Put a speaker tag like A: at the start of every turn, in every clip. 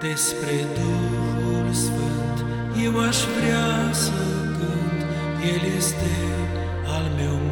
A: Despre Duhul Sfânt. Eu aș vrea să cânt, El este al meu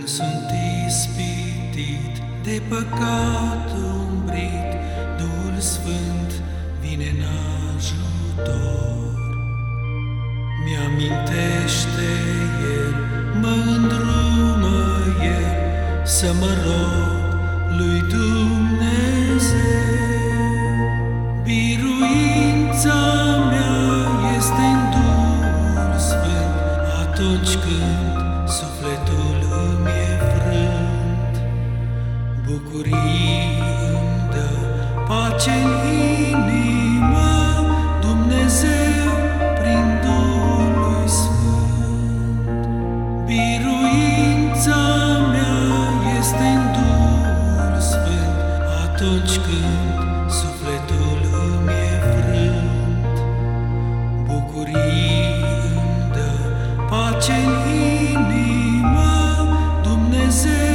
A: Când sunt ispitit de păcat umbrit, Duhul Sfânt vine în ajutor. Mi-amintește El, mă îndrumă El, să mă rog lui Dumnezeu. Biruința mea este în Duhul Sfânt atunci când bucurii dă, pace în inimă, Dumnezeu prin Duhul Sfânt. Biruința mea este în Duhul Sfânt, atunci când sufletul îmi e frânt. Bucurii dă, pace în inimă, Dumnezeu